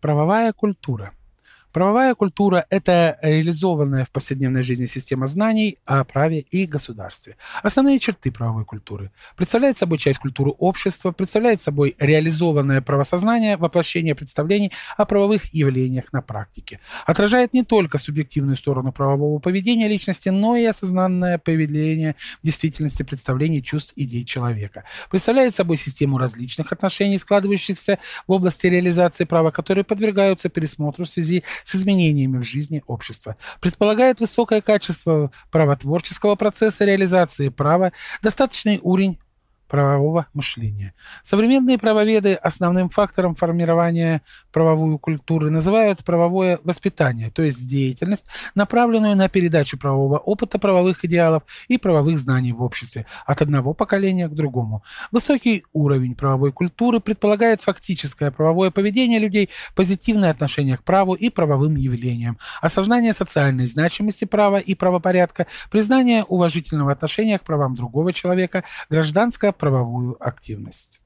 Правовая культура – Правовая культура – это реализованная в повседневной жизни система знаний о праве и государстве. Основные черты правовой культуры. Представляет собой часть культуры общества, представляет собой реализованное правосознание, воплощение представлений о правовых явлениях на практике. Отражает не только субъективную сторону правового поведения личности, но и осознанное поведение в действительности представлений, чувств, идей человека. Представляет собой систему различных отношений, складывающихся в области реализации права, которые подвергаются пересмотру в связи с изменениями в жизни общества. Предполагает высокое качество правотворческого процесса реализации права, достаточный уровень правового мышления. Современные правоведы основным фактором формирования правовой культуры называют правовое воспитание, то есть деятельность, направленную на передачу правового опыта, правовых идеалов и правовых знаний в обществе от одного поколения к другому. Высокий уровень правовой культуры предполагает фактическое правовое поведение людей, позитивное отношение к праву и правовым явлениям, осознание социальной значимости права и правопорядка, признание уважительного отношения к правам другого человека, гражданское правовую активность.